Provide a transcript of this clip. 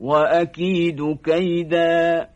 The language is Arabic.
وأكيد كيدا.